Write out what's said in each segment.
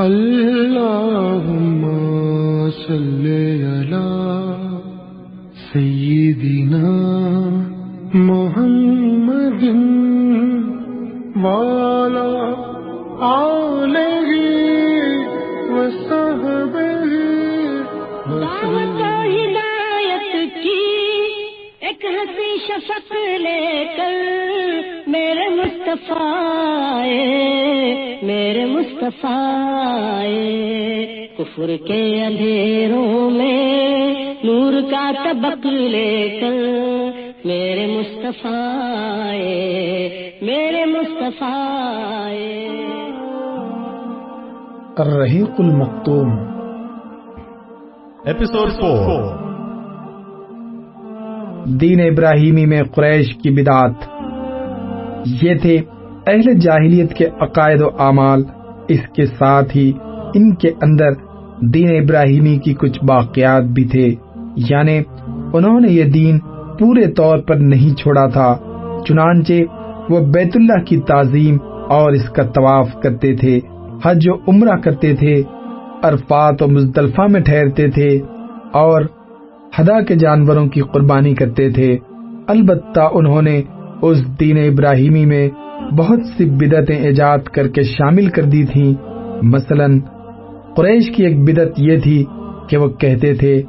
اللهم صل على سيدنا محمد وعلى آله وصحبه دعوت و ہدایت کی ایک ہنسی شفق لے کر مصطفیٰ میرے مصطفیٰ۔ کفر کے اندھیروں میں نور کا طبق لے کر میرے مصطفیٰ آئے، میرے مصطفیٰ۔ الرحیق المختوم Episode 4 دین ابراہیمی میں قریش کی بدعت یہ تھے اہل جاہلیت کے عقائد و اعمال۔ اس کے ساتھ ہی ان کے اندر دین ابراہیمی کی کچھ باقیات بھی تھے۔ یعنی انہوں نے یہ دین پورے طور پر نہیں چھوڑا تھا، چنانچہ وہ بیت اللہ کی تعظیم اور اس کا طواف کرتے تھے، حج و عمرہ کرتے تھے، عرفات و مزدلفہ میں ٹھہرتے تھے اور ہدا کے جانوروں کی قربانی کرتے تھے۔ البتہ انہوں نے اس دین ابراہیمی میں بہت سی بدعتیں ایجاد کر کے شامل کر دی تھیں۔ مثلا، قریش کی ایک بدعت یہ تھی کہ وہ کہتے تھے،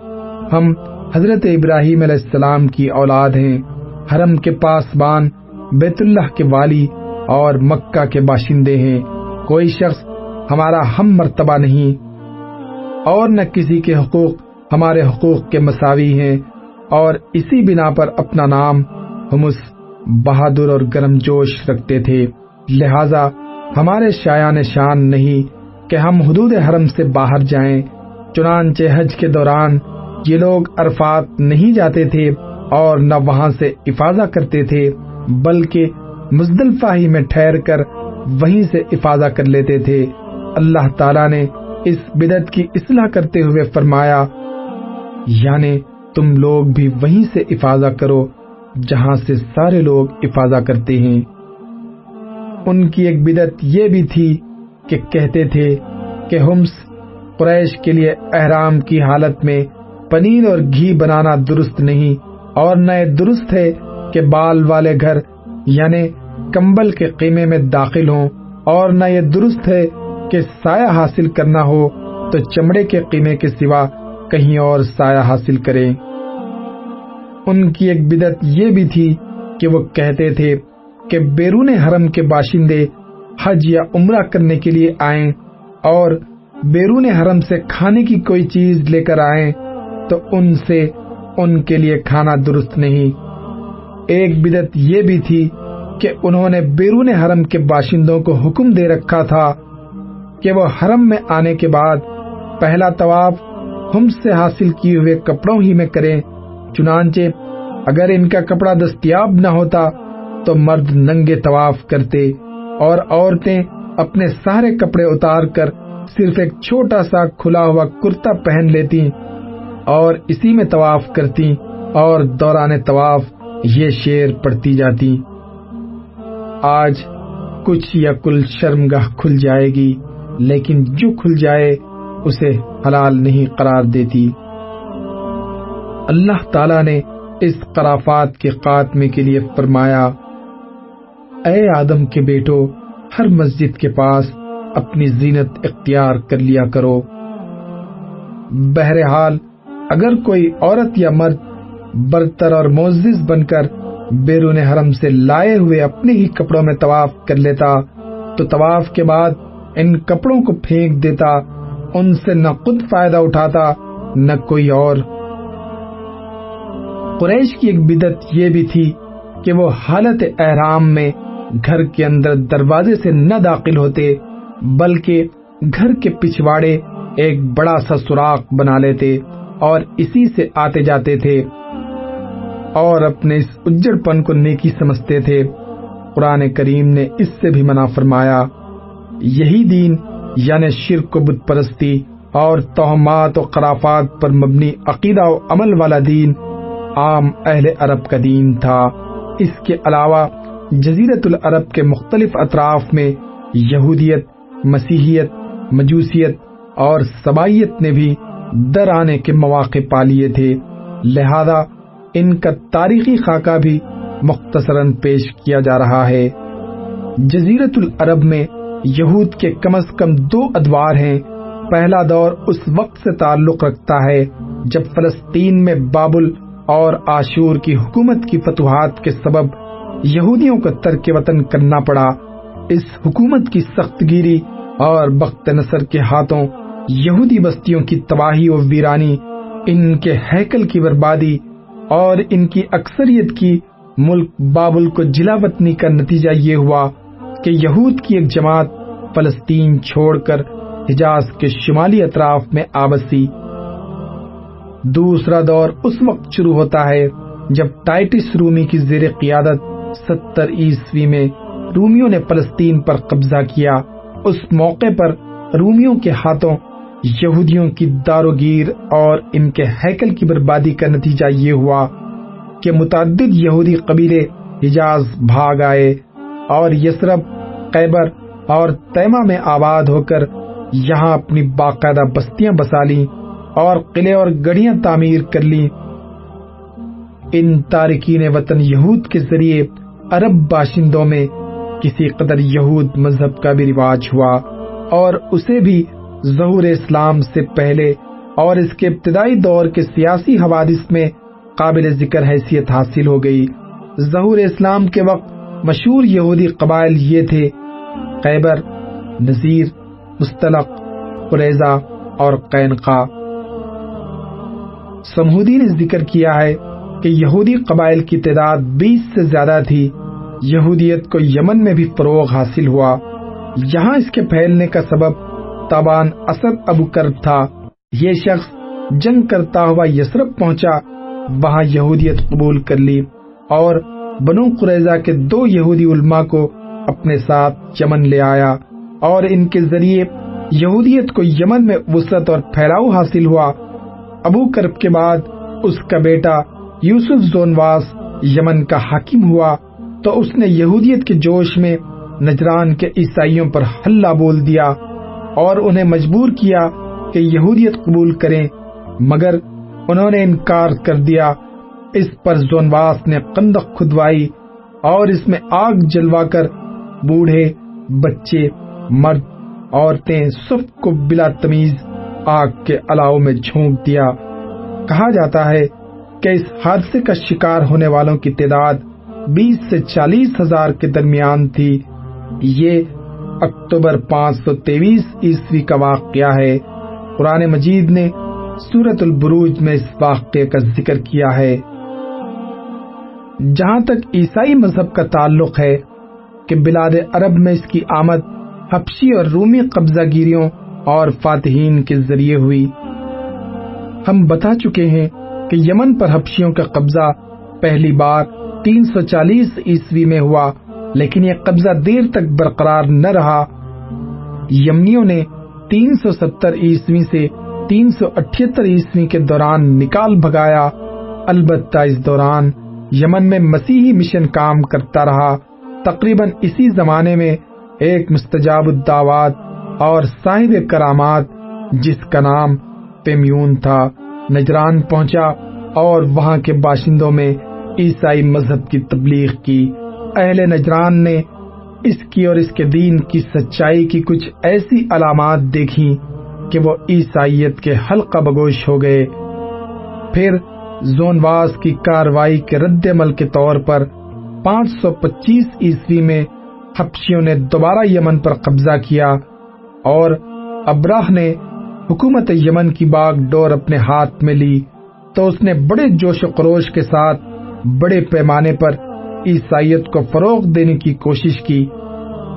ہم حضرت ابراہیم علیہ السلام کی اولاد ہیں، حرم کے پاس بان بیت اللہ کے والی اور مکہ کے باشندے ہیں۔ کوئی شخص ہمارا ہم مرتبہ نہیں، اور نہ کسی کے حقوق ہمارے حقوق کے مساوی ہیں، اور اسی بنا پر اپنا نام ہم اس بہادر اور گرم جوش رکھتے تھے۔ لہذا ہمارے شایان شان نہیں کہ ہم حدود حرم سے باہر جائیں، چنانچہ حج کے دوران یہ لوگ عرفات نہیں جاتے تھے اور نہ وہاں سے افاظہ کرتے تھے، بلکہ مزدلفہ ہی میں ٹھہر کر وہیں سے افاظہ کر لیتے تھے۔ اللہ تعالیٰ نے اس بدت کی اصلاح کرتے ہوئے فرمایا یعنی تم لوگ بھی وہیں سے افاظہ کرو۔ جہاں سے سارے لوگ افاظہ کرتے ہیں۔ ان کی ایک بدت یہ بھی تھی کہ کہتے تھے کہ ہمس قریش کے لیے احرام کی حالت میں پنیر اور گھی بنانا درست نہیں اور نہ درست ہے کہ بال والے گھر یعنی کمبل کے قیمے میں داخل ہوں اور نہ یہ درست ہے کہ سایہ حاصل کرنا ہو تو چمڑے کے قیمے کے سوا کہیں اور سایہ حاصل کریں۔ ان کی ایک بدت یہ بھی تھی کہ وہ کہتے تھے کہ بیرون حرم کے باشندے حج یا عمرہ کرنے کے لیے آئیں اور بیرون حرم سے کھانے کی کوئی چیز لے کر آئیں تو ان سے ان کے لیے کھانا درست نہیں۔ ایک بدت یہ بھی تھی کہ انہوں نے بیرون حرم کے باشندوں کو حکم دے رکھا تھا کہ وہ حرم میں آنے کے بعد پہلا طواف ہم سے حاصل کیے ہوئے کپڑوں ہی میں کریں۔ چنانچہ اگر ان کا کپڑا دستیاب نہ ہوتا تو مرد ننگے طواف کرتے اور عورتیں اپنے سارے کپڑے اتار کر صرف ایک چھوٹا سا کھلا ہوا کرتا پہن لیتی اور اسی میں طواف کرتی اور دوران طواف یہ شیر پڑتی جاتی۔ آج کچھ یا کل شرمگاہ کھل جائے گی، لیکن جو کھل جائے اسے حلال نہیں قرار دیتی۔ اللہ تعالی نے اس قرافات کے خاتمے کے لیے فرمایا، اے آدم کے بیٹو، ہر مسجد کے پاس اپنی زینت اختیار کر لیا کرو۔ بہرحال، اگر کوئی عورت یا مرد برتر اور معزز بن کر بیرون حرم سے لائے ہوئے اپنے ہی کپڑوں میں طواف کر لیتا، تو طواف کے بعد ان کپڑوں کو پھینک دیتا، ان سے نہ خود فائدہ اٹھاتا، نہ کوئی اور قریش کی ایک بدت یہ بھی تھی کہ وہ حالت احرام میں گھر کے اندر دروازے سے نہ داخل ہوتے، بلکہ گھر کے پچھواڑے ایک بڑا سا سوراخ بنا لیتے اور اسی سے آتے جاتے تھے اور اپنے اس اجڑ پن کو نیکی سمجھتے تھے۔ قرآن کریم نے اس سے بھی منع فرمایا، یہی دین یعنی شرک و بت پرستی اور توہمات و خرافات پر مبنی عقیدہ و عمل والا دین عام اہل عرب کا دین تھا۔ اس کے علاوہ جزیرت العرب کے مختلف اطراف میں یہودیت، مسیحیت، مجوسیت اور سبائیت نے بھی در آنے کے مواقع پا لیے تھے۔ لہذا ان کا تاریخی خاکہ بھی مختصراً پیش کیا جا رہا ہے۔ جزیرت العرب میں یہود کے کم از کم دو ادوار ہیں۔ پہلا دور اس وقت سے تعلق رکھتا ہے جب فلسطین میں بابل اور آشور کی حکومت کی فتوحات کے سبب یہودیوں کو ترک وطن کرنا پڑا۔ اس حکومت کی سخت گیری اور بخت نصر کے ہاتھوں یہودی بستیوں کی تباہی و ویرانی، ان کے ہیکل کی بربادی اور ان کی اکثریت کی ملک بابل کو جلا وطنی کا نتیجہ یہ ہوا کہ یہود کی ایک جماعت فلسطین چھوڑ کر حجاز کے شمالی اطراف میں آبسی۔ دوسرا دور اس وقت شروع ہوتا ہے جب ٹائٹس رومی کی زیر قیادت ستر عیسوی میں رومیوں نے فلسطین پر قبضہ کیا۔ اس موقع پر رومیوں کے ہاتھوں یہودیوں کی داروگیر اور ان کے ہیکل کی بربادی کا نتیجہ یہ ہوا کہ متعدد یہودی قبیلے حجاز بھاگ آئے اور یسرب، قیبر اور تیمہ میں آباد ہو کر یہاں اپنی باقاعدہ بستیاں بسا لی اور قلعے اور گڑیاں تعمیر کر لی۔ ان تارکین وطن یہود کے ذریعے عرب باشندوں میں کسی قدر یہود مذہب کا بھی رواج ہوا اور اسے بھی ظہور اسلام سے پہلے اور اس کے ابتدائی دور کے سیاسی حوادث میں قابل ذکر حیثیت حاصل ہو گئی۔ ظہور اسلام کے وقت مشہور یہودی قبائل یہ تھے خیبر نذیر، مستلق، قریضہ اور قینقا سمہودی نے ذکر کیا ہے کہ یہودی قبائل کی تعداد بیس سے زیادہ تھی۔ یہودیت کو یمن میں بھی فروغ حاصل ہوا۔ یہاں اس کے پھیلنے کا سبب تابان اسد ابو کرب تھا۔ یہ شخص جنگ کرتا ہوا یسرف پہنچا۔ وہاں یہودیت قبول کر لی اور بنو قریضہ کے دو یہودی علماء کو اپنے ساتھ یمن لے آیا اور ان کے ذریعے یہودیت کو یمن میں وسعت اور پھیلاؤ حاصل ہوا۔ ابو کرب کے بعد اس کا بیٹا یوسف زونواس یمن کا حاکم ہوا تو اس نے یہودیت کے جوش میں نجران کے عیسائیوں پر حلہ بول دیا اور انہیں مجبور کیا کہ یہودیت قبول کریں، مگر انہوں نے انکار کر دیا۔ اس پر زونواس نے قندق کھدوائی اور اس میں آگ جلوا کر بوڑھے، بچے، مرد، عورتیں سب کو بلا تمیز آگ کے الاؤ میں جھونک دیا۔ کہا جاتا ہے کہ اس حادثے کا شکار ہونے والوں کی تعداد بیس سے چالیس ہزار کے درمیان تھی۔ یہ اکتوبر پانچ سو تیویس عیسوی کا واقعہ ہے۔ قرآن مجید نے سورت البروج میں اس واقعے کا ذکر کیا ہے۔ جہاں تک عیسائی مذہب کا تعلق ہے کہ بلاد عرب میں اس کی آمد حبشی اور رومی قبضہ گیریوں اور فاتحین کے ذریعے ہوئی۔ ہم بتا چکے ہیں کہ یمن پر حبشیوں کا قبضہ پہلی بار تین سو چالیس عیسوی میں ہوا، لیکن یہ قبضہ دیر تک برقرار نہ رہا۔ یمنیوں نے تین سو ستر عیسوی سے تین سو اٹھتر عیسوی کے دوران نکال بھگایا۔ البتہ اس دوران یمن میں مسیحی مشن کام کرتا رہا۔ تقریباً اسی زمانے میں ایک مستجاب الدعوات اور صاحب کرامات، جس کا نام پیمیون تھا، نجران پہنچا اور وہاں کے باشندوں میں عیسائی مذہب کی تبلیغ کی۔ اہل نجران نے اس کی اور اس کے دین کی سچائی کی کچھ ایسی علامات دیکھی کہ وہ عیسائیت کے حلقہ بگوش ہو گئے۔ پھر زونواس کی کاروائی کے رد عمل کے طور پر پانچ سو پچیس عیسوی میں حبشیوں نے دوبارہ یمن پر قبضہ کیا۔ اور ابراہ نے حکومت یمن کی باغ ڈور اپنے ہاتھ میں لی تو اس نے بڑے جوش و خروش کے ساتھ بڑے پیمانے پر عیسائیت کو فروغ دینے کی کوشش کی۔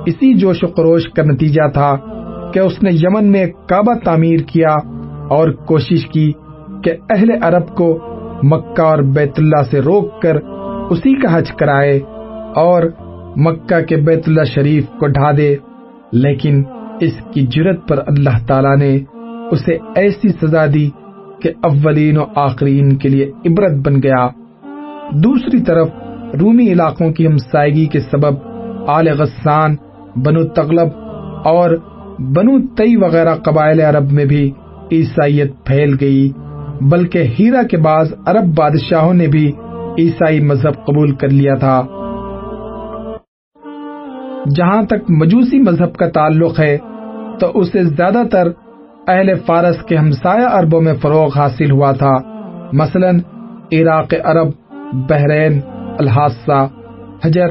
اسی جوش و خروش کا نتیجہ تھا کہ اس نے یمن میں کعبہ تعمیر کیا اور کوشش کی کہ اہل عرب کو مکہ اور بیت اللہ سے روک کر اسی کا حج کرائے اور مکہ کے بیت اللہ شریف کو ڈھا دے۔ لیکن اس کی جرت پر اللہ تعالی نے اسے ایسی سزا دی کہ اولین و آخرین کے لیے عبرت بن گیا۔ دوسری طرف رومی علاقوں کی ہمسائیگی کے سبب آل غسان، بنو تغلب اور بنو تئی وغیرہ قبائل عرب میں بھی عیسائیت پھیل گئی، بلکہ ہیرا کے بعض عرب بادشاہوں نے بھی عیسائی مذہب قبول کر لیا تھا۔ جہاں تک مجوسی مذہب کا تعلق ہے تو اسے زیادہ تر اہل فارس کے ہمسایہ عربوں میں فروغ حاصل ہوا تھا۔ مثلا عراق عرب، بحرین، الحاصہ، حجر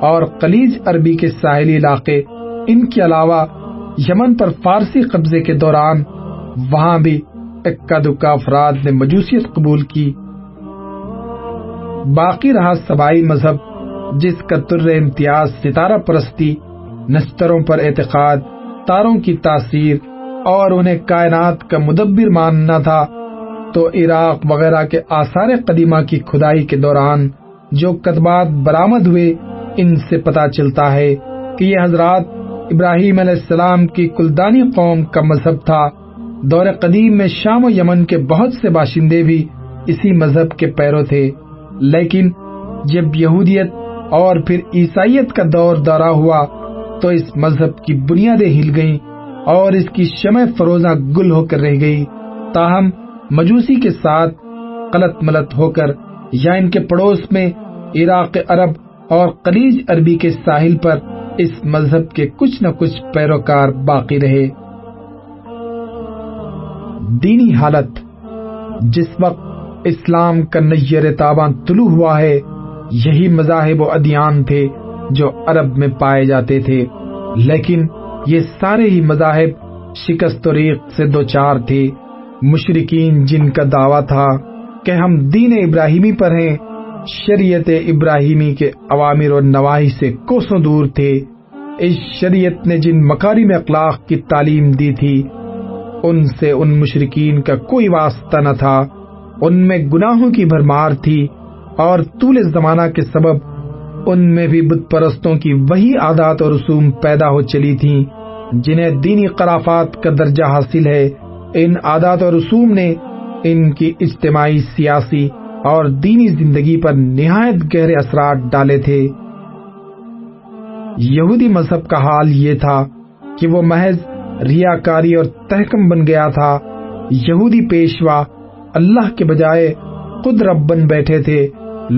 اور قلیج عربی کے ساحلی علاقے۔ ان کے علاوہ یمن پر فارسی قبضے کے دوران وہاں بھی اکا دکا افراد نے مجوسیت قبول کی۔ باقی رہا سبائی مذہب، جس کا تر امتیاز ستارہ پرستی نستروں پر اعتقاد تاروں کی تاثیر اور انہیں کائنات کا مدبر ماننا تھا، تو عراق وغیرہ کے آثار قدیمہ کی کھدائی کے دوران جو کتبات برآمد ہوئے، ان سے پتا چلتا ہے کہ یہ حضرات ابراہیم علیہ السلام کی کلدانی قوم کا مذہب تھا۔ دور قدیم میں شام و یمن کے بہت سے باشندے بھی اسی مذہب کے پیرو تھے۔ لیکن جب یہودیت اور پھر عیسائیت کا دور دورہ ہوا تو اس مذہب کی بنیادیں ہل گئیں اور اس کی شمع فروزہ گل ہو کر رہ گئی۔ تاہم، مجوسی کے ساتھ غلط ملت ہو کر، یا ان کے پڑوس میں عراق عرب اور قلیج عربی کے ساحل پر اس مذہب کے کچھ نہ کچھ پیروکار باقی رہے۔ دینی حالت، جس وقت اسلام کا نیر تاباں طلوع ہوا ہے، یہی مذاہب و ادیان تھے۔ جو عرب میں پائے جاتے تھے۔ لیکن یہ سارے ہی مذاہب شکست و ریق سے دو چار تھے۔ مشرقین جن کا دعویٰ تھا کہ ہم دین ابراہیمی پر ہیں، شریعت ابراہیمی کے عوامر و نواحی سے کوسوں دور تھے۔ اس شریعت نے جن مکاری میں اخلاق کی تعلیم دی تھی، ان سے ان مشرقین کا کوئی واسطہ نہ تھا۔ ان میں گناہوں کی بھرمار تھی اور طول زمانہ کے سبب ان میں بھی بت پرستوں کی وہی عادات اور رسوم پیدا ہو چلی تھی جنہیں دینی قرافات کا درجہ حاصل ہے۔ ان عادات اور رسوم نے ان کی اجتماعی، سیاسی اور دینی زندگی پر نہایت گہرے اثرات ڈالے تھے۔ یہودی مذہب کا حال یہ تھا کہ وہ محض ریاکاری اور تحکم بن گیا تھا۔ یہودی پیشوا اللہ کے بجائے خود رب بن بیٹھے تھے۔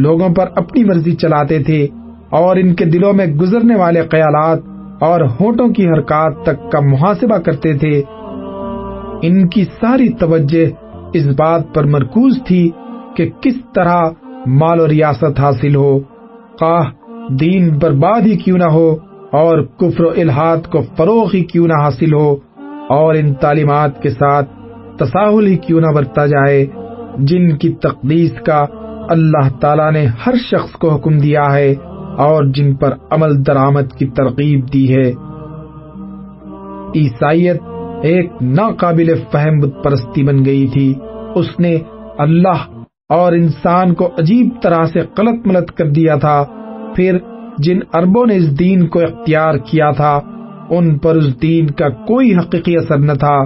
لوگوں پر اپنی مرضی چلاتے تھے اور ان کے دلوں میں گزرنے والے خیالات اور ہونٹوں کی حرکات تک کا محاسبہ کرتے تھے۔ ان کی ساری توجہ اس بات پر مرکوز تھی کہ کس طرح مال و ریاست حاصل ہو، قاہ دین برباد ہی کیوں نہ ہو اور کفر و الحاد کو فروغ ہی کیوں نہ حاصل ہو اور ان تعلیمات کے ساتھ تساہل ہی کیوں نہ برتا جائے، جن کی تقدیس کا اللہ تعالیٰ نے ہر شخص کو حکم دیا ہے اور جن پر عمل درآمد کی ترغیب دی ہے۔ عیسائیت ایک ناقابل فہم بت پرستی بن گئی تھی۔ اس نے اللہ اور انسان کو عجیب طرح سے غلط ملت کر دیا تھا۔ پھر جن اربوں نے اس دین کو اختیار کیا تھا، ان پر اس دین کا کوئی حقیقی اثر نہ تھا۔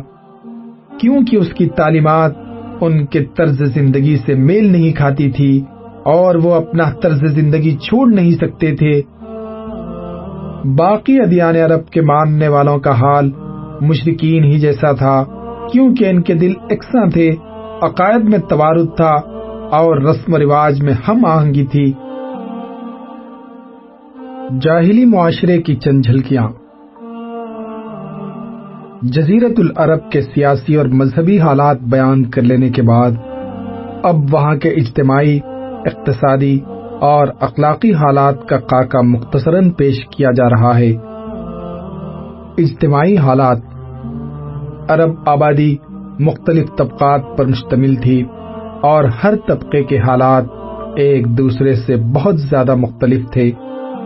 کیونکہ اس کی تعلیمات ان کے طرز زندگی سے میل نہیں کھاتی تھی اور وہ اپنا طرز زندگی چھوڑ نہیں سکتے تھے۔ باقی ادیان عرب کے ماننے والوں کا حال مشرقین ہی جیسا تھا، کیونکہ ان کے دل یکساں تھے، عقائد میں توارد تھا اور رسم و رواج میں ہم آہنگی تھی۔ جاہلی معاشرے کی چند جھلکیاں جزیرت العرب کے سیاسی اور مذہبی حالات بیان کر لینے کے بعد، اب وہاں کے اجتماعی، اقتصادی اور اخلاقی حالات کا خاکہ مختصراً پیش کیا جا رہا ہے۔ اجتماعی حالات عرب آبادی مختلف طبقات پر مشتمل تھی اور ہر طبقے کے حالات ایک دوسرے سے بہت زیادہ مختلف تھے۔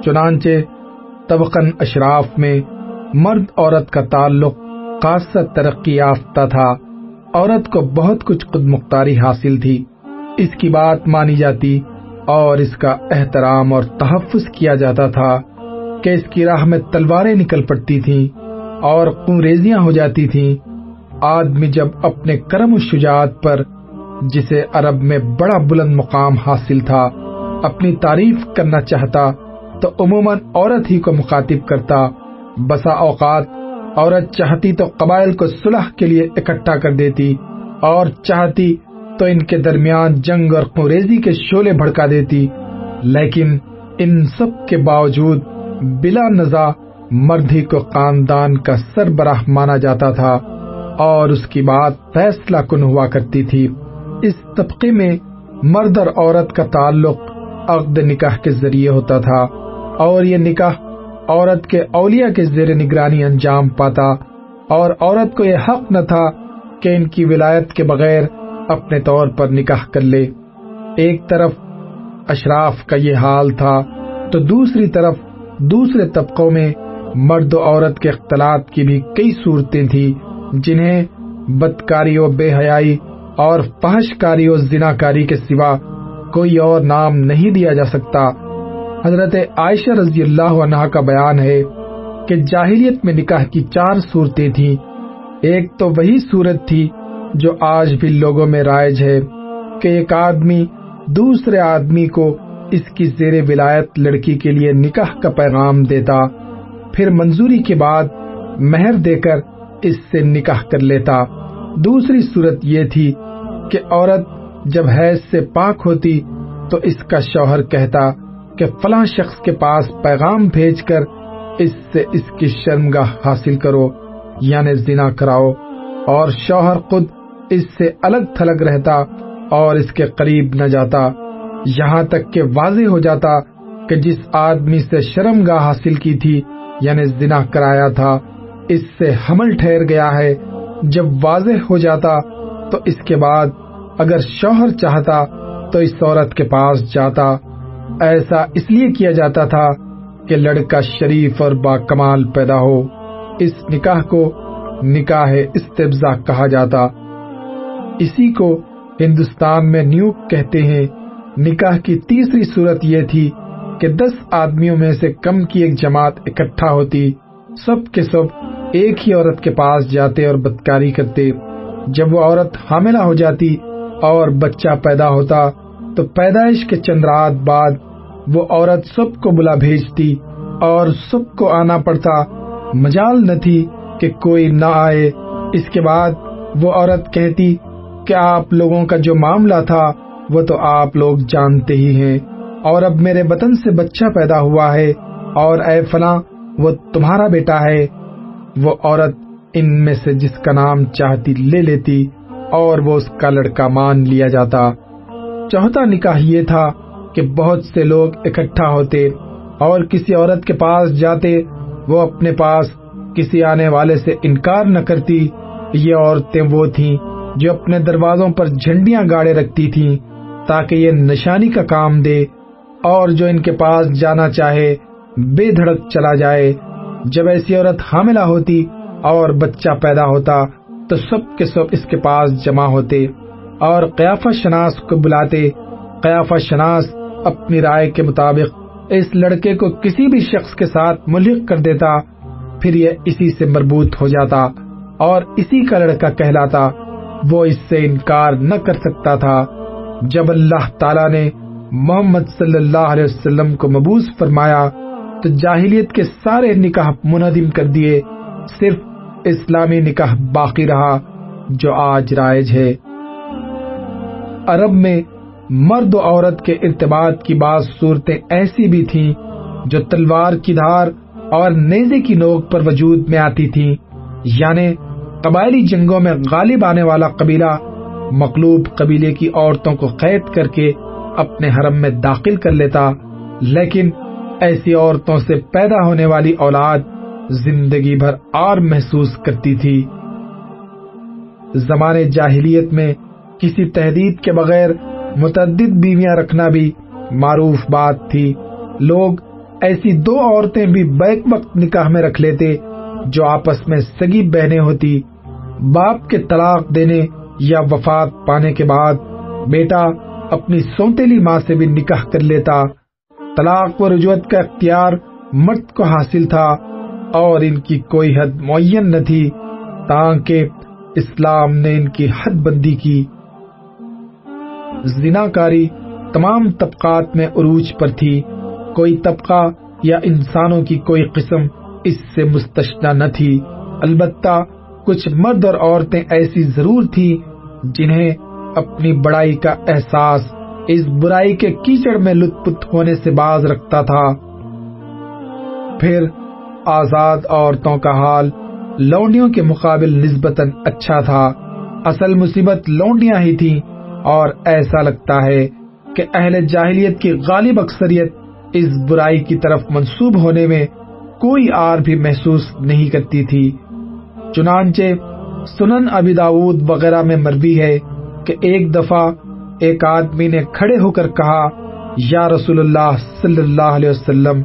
چنانچہ طبقن اشراف میں مرد عورت کا تعلق خاصہ ترقی یافتہ تھا۔ عورت کو بہت کچھ خود مختاری حاصل تھی۔ اس کی بات مانی جاتی اور اس کا احترام اور تحفظ کیا جاتا تھا کہ اس کی راہ میں تلواریں نکل پڑتی تھیں اور کنریزیاں ہو جاتی تھیں۔ آدمی جب اپنے کرم و شجاعت پر، جسے عرب میں بڑا بلند مقام حاصل تھا، اپنی تعریف کرنا چاہتا، تو عموماً عورت ہی کو مخاطب کرتا۔ بسا اوقات عورت چاہتی تو قبائل کو صلح کے لیے اکٹھا کر دیتی، اور چاہتی تو ان کے درمیان جنگ اور قریزی کے شولے بھڑکا دیتی، لیکن ان سب کے باوجود بلا نزا مرد ہی کو خاندان کا سربراہ مانا جاتا تھا، اور اس کی بات فیصلہ کن ہوا کرتی تھی۔ اس طبقے میں مرد اور عورت کا تعلق عقد نکاح کے ذریعے ہوتا تھا، اور یہ نکاح عورت کے اولیاء کے زیر نگرانی انجام پاتا اور عورت کو یہ حق نہ تھا کہ ان کی ولایت کے بغیر اپنے طور پر نکاح کر لے۔ ایک طرف اشراف کا یہ حال تھا تو دوسری طرف دوسرے طبقوں میں مرد و عورت کے اختلاط کی بھی کئی صورتیں تھیں جنہیں بدکاری و بے حیائی اور فحش کاری و زنا کاری کے سوا کوئی اور نام نہیں دیا جا سکتا۔ حضرت عائشہ رضی اللہ عنہ کا بیان ہے کہ جاہلیت میں نکاح کی چار صورتیں تھیں۔ ایک تو وہی صورت تھی جو آج بھی لوگوں میں رائج ہے کہ ایک آدمی دوسرے آدمی کو اس کی زیر ولایت لڑکی کے لیے نکاح کا پیغام دیتا، پھر منظوری کے بعد مہر دے کر اس سے نکاح کر لیتا۔ دوسری صورت یہ تھی کہ عورت جب حیض سے پاک ہوتی تو اس کا شوہر کہتا کہ فلاں شخص کے پاس پیغام بھیج کر اس سے اس کی شرمگاہ حاصل کرو یعنی زنا کراؤ، اور شوہر خود اس سے الگ تھلگ رہتا اور اس کے قریب نہ جاتا، یہاں تک کہ واضح ہو جاتا کہ جس آدمی سے شرم گاہ حاصل کی تھی یعنی زنا کرایا تھا، اس سے حمل ٹھہر گیا ہے۔ جب واضح ہو جاتا تو اس کے بعد اگر شوہر چاہتا تو اس عورت کے پاس جاتا۔ ایسا اس لیے کیا جاتا تھا کہ لڑکا شریف اور با کمال پیدا ہو۔ اس نکاح کو نکاح استبزا کہا جاتا۔ اسی کو ہندوستان میں نیوک کہتے ہیں۔ نکاح کی تیسری صورت یہ تھی کہ دس آدمیوں میں سے کم کی ایک جماعت اکٹھا ہوتی۔ سب کے سب ایک ہی عورت کے پاس جاتے اور بدکاری کرتے۔ جب وہ عورت حاملہ ہو جاتی اور بچہ پیدا ہوتا تو پیدائش کے چند رات بعد وہ عورت سب کو بلا بھیجتی اور سب کو آنا پڑتا۔ مجال نہ تھی کہ کوئی نہ آئے۔ اس کے بعد وہ عورت کہتی کہ آپ لوگوں کا جو معاملہ تھا وہ تو آپ لوگ جانتے ہی ہیں۔ اور اب میرے وطن سے بچہ پیدا ہوا ہے اور اے فلاں، وہ تمہارا بیٹا ہے۔ وہ عورت ان میں سے جس کا نام چاہتی لے لیتی اور وہ اس کا لڑکا مان لیا جاتا۔ چوتھا نکاح یہ تھا کہ بہت سے لوگ اکٹھا ہوتے اور کسی عورت کے پاس جاتے، وہ اپنے پاس کسی آنے والے سے انکار نہ کرتی۔ یہ عورتیں وہ تھیں جو اپنے دروازوں پر جھنڈیاں گاڑے رکھتی تھیں تاکہ یہ نشانی کا کام دے اور جو ان کے پاس جانا چاہے، بے دھڑک چلا جائے۔ جب ایسی عورت حاملہ ہوتی اور بچہ پیدا ہوتا تو سب کے سب اس کے پاس جمع ہوتے۔ اور قیافہ شناس کو بلاتے، قیافہ شناس اپنی رائے کے مطابق اس لڑکے کو کسی بھی شخص کے ساتھ ملحق کر دیتا، پھر یہ اسی سے مربوط ہو جاتا اور اسی کا لڑکا کہلاتا۔ وہ اس سے انکار نہ کر سکتا تھا۔ جب اللہ تعالی نے محمد صلی اللہ علیہ وسلم کو مبوس فرمایا، تو جاہلیت کے سارے نکاح منہدم کر دیے۔ صرف اسلامی نکاح باقی رہا، جو آج رائج ہے۔ عرب میں مرد و عورت کے ارتباط کی بعض صورتیں ایسی بھی تھیں جو تلوار کی دھار اور نیزے کی نوک پر وجود میں آتی تھیں یعنی قبائلی جنگوں میں غالب آنے والا قبیلہ مقلوب قبیلے کی عورتوں کو قید کر کے اپنے حرم میں داخل کر لیتا، لیکن ایسی عورتوں سے پیدا ہونے والی اولاد زندگی بھر اور محسوس کرتی تھی۔ زمانے جاہلیت میں کسی تحدید کے بغیر متعدد بیویاں رکھنا بھی معروف بات تھی۔ لوگ ایسی دو عورتیں بھی بیک وقت نکاح میں رکھ لیتے جو آپس میں سگی بہنیں ہوتی، باپ کے طلاق دینے یا وفات پانے کے بعد بیٹا اپنی سوتیلی ماں سے بھی نکاح کر لیتا۔ طلاق و رجوت کا اختیار مرد کو حاصل تھا اور ان کی کوئی حد معین نہ تھی تاکہ اسلام نے ان کی حد بندی کی۔ زنا کاری تمام طبقات میں عروج پر تھی۔ کوئی طبقہ یا انسانوں کی کوئی قسم اس سے مستشنا نہ تھی۔ البتہ کچھ مرد اور عورتیں ایسی ضرور تھی جنہیں اپنی بڑائی کا احساس اس برائی کے کیچڑ میں لطف ہونے سے باز رکھتا تھا۔ پھر آزاد عورتوں کا حال لونڈیوں کے مقابل نسبتاً اچھا تھا۔ اصل مصیبت لونڈیاں ہی تھی اور ایسا لگتا ہے کہ اہل جاہلیت کی غالب اکثریت اس برائی کی طرف منسوب ہونے میں کوئی آر بھی محسوس نہیں کرتی تھی۔ چنانچہ سنن ابی داود وغیرہ میں مروی ہے کہ ایک دفعہ ایک آدمی نے کھڑے ہو کر کہا، یا رسول اللہ صلی اللہ علیہ وسلم،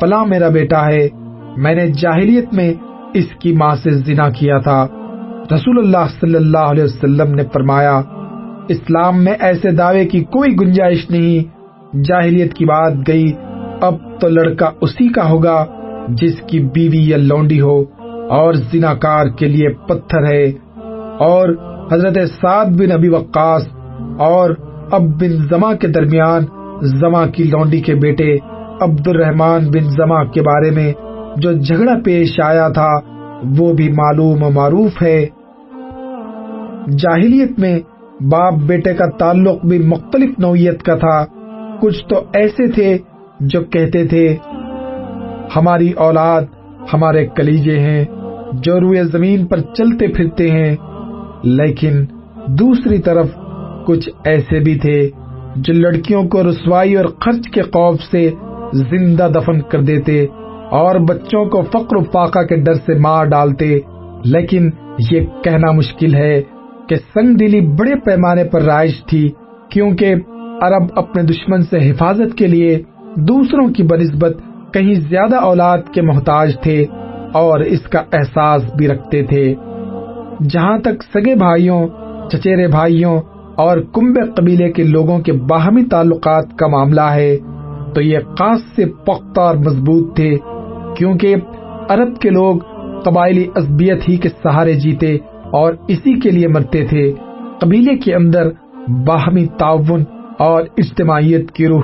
فلاں میرا بیٹا ہے، میں نے جاہلیت میں اس کی ماں سے زنا کیا تھا۔ رسول اللہ صلی اللہ علیہ وسلم نے فرمایا اسلام میں ایسے دعوے کی کوئی گنجائش نہیں۔ جاہلیت کی بات گئی، اب تو لڑکا اسی کا ہوگا جس کی بیوی یا لونڈی ہو اور زناکار کے لیے پتھر ہے۔ اور حضرت سعد بن ابی وقاص اور اب بن زما کے درمیان زما کی لونڈی کے بیٹے عبد الرحمان بن زما کے بارے میں جو جھگڑا پیش آیا تھا، وہ بھی معلوم و معروف ہے۔ جاہلیت میں باپ بیٹے کا تعلق بھی مختلف نوعیت کا تھا۔ کچھ تو ایسے تھے جو کہتے تھے، ہماری اولاد ہمارے کلیجے ہیں، جو روئے زمین پر چلتے پھرتے ہیں۔ لیکن دوسری طرف کچھ ایسے بھی تھے جو لڑکیوں کو رسوائی اور خرچ کے خوف سے زندہ دفن کر دیتے اور بچوں کو فقر و فاقہ کے ڈر سے مار ڈالتے۔ لیکن یہ کہنا مشکل ہے کہ سنگ دلی بڑے پیمانے پر رائج تھی، کیونکہ عرب اپنے دشمن سے حفاظت کے لیے دوسروں کی بنسبت کہیں زیادہ اولاد کے محتاج تھے اور اس کا احساس بھی رکھتے تھے۔ جہاں تک سگے بھائیوں، چچیرے بھائیوں اور کمبے قبیلے کے لوگوں کے باہمی تعلقات کا معاملہ ہے، تو یہ خاص سے پختہ اور مضبوط تھے، کیونکہ عرب کے لوگ قبائلی ازبیت ہی کے سہارے جیتے اور اسی کے لیے مرتے تھے۔ قبیلے کے اندر باہمی تعاون اور اجتماعیت کی روح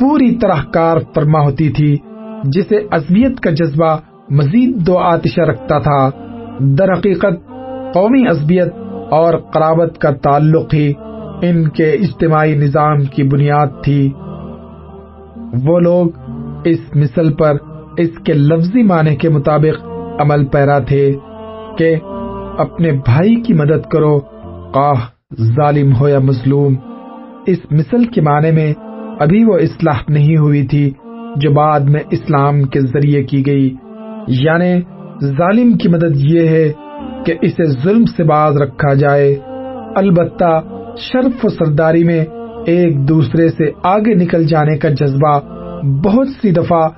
پوری طرح کار فرما ہوتی تھی، جسے ازبیت کا جذبہ مزید دو آتشہ رکھتا تھا۔ در حقیقت، قومی ازبیت اور قرابت کا تعلق ہی ان کے اجتماعی نظام کی بنیاد تھی۔ وہ لوگ اس مثل پر اس کے لفظی معنی کے مطابق عمل پیرا تھے کہ اپنے بھائی کی مدد کرو۔ قاہ ظالم ہو یا مظلوم، اس مثل کے معنی میں ابھی وہ اصلاح نہیں ہوئی تھی جو بعد میں اسلام کے ذریعے کی گئی۔ یعنی ظالم کی مدد یہ ہے کہ اسے ظلم سے باز رکھا جائے۔ البتہ شرف و سرداری میں ایک دوسرے سے آگے نکل جانے کا جذبہ بہت سی دفعہ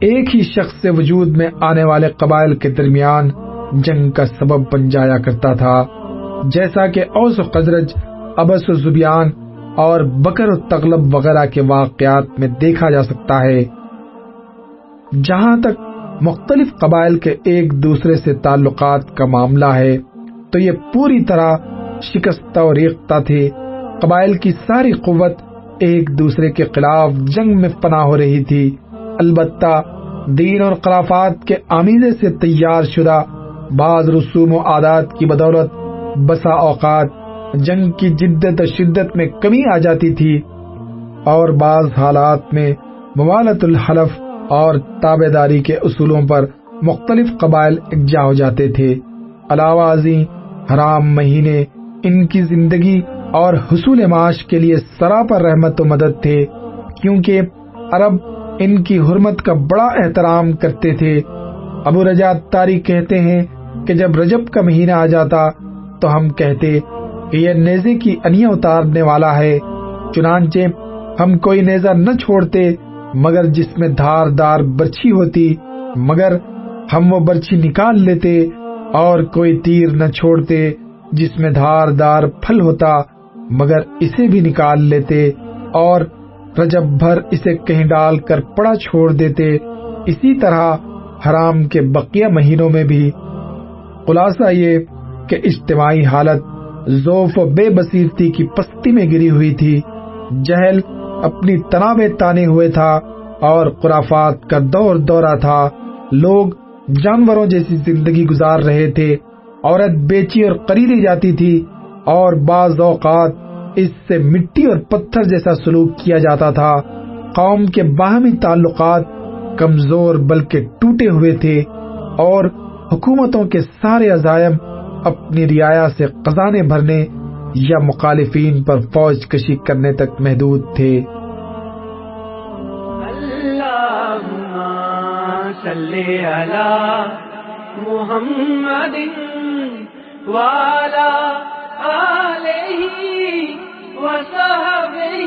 ایک ہی شخص سے وجود میں آنے والے قبائل کے درمیان جنگ کا سبب بن جایا کرتا تھا۔ جیسا کہ اوس و قزرج ابس و زبیان اور بکر و تغلب وغیرہ کے واقعات میں دیکھا جا سکتا ہے۔ جہاں تک مختلف قبائل کے ایک دوسرے سے تعلقات کا معاملہ ہے، تو یہ پوری طرح شکستہ اور ریختہ تھے۔ قبائل کی ساری قوت ایک دوسرے کے خلاف جنگ میں پناہ ہو رہی تھی۔ البتہ دین اور خلافات کے آمیزے سے تیار شدہ بعض رسوم و عادات کی بدولت بسا اوقات جنگ کی جدت و شدت میں کمی آ جاتی تھی اور بعض حالات میں موالت الحلف اور تابے داری کے اصولوں پر مختلف قبائل اکجا ہو جاتے تھے۔ علاوہ ازیں حرام مہینے، ان کی زندگی اور حصول معاش کے لیے سراپر رحمت و مدد تھے، کیونکہ عرب ان کی حرمت کا بڑا احترام کرتے تھے۔ ابو رجا تاری کہتے ہیں کہ جب رجب کا مہینہ آ جاتا تو ہم کہتے کہ یہ نیزے کی انیا اتارنے والا ہے، چنانچہ ہم کوئی نیزہ نہ چھوڑتے مگر جس میں دھار دار برچھی ہوتی، مگر ہم وہ برچھی نکال لیتے اور کوئی تیر نہ چھوڑتے جس میں دھار دار پھل ہوتا، مگر اسے بھی نکال لیتے اور رجب بھر اسے کہیں ڈال کر پڑا چھوڑ دیتے۔ اسی طرح حرام کے بقیہ مہینوں میں بھی خلاصہ یہ کہ اجتماعی حالت ذوف و بے بصیرتی کی پستی میں گری ہوئی تھی۔ جہل اپنی تنابے تانے ہوئے تھا اور خرافات کا دور دورہ تھا۔ لوگ جانوروں جیسی زندگی گزار رہے تھے۔ عورت بیچی اور خریدی جاتی تھی اور بعض اوقات اس سے مٹی اور پتھر جیسا سلوک کیا جاتا تھا۔ قوم کے باہمی تعلقات کمزور بلکہ ٹوٹے ہوئے تھے اور حکومتوں کے سارے عزائم اپنی رعایا سے خزانے بھرنے یا مخالفین پر فوج کشی کرنے تک محدود تھے۔ محمد والا علیہ وصحبہ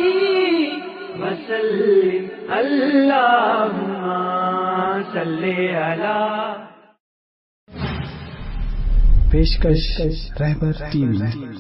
وسلم۔ اللہم صلی پیشکش رہبر ٹی وی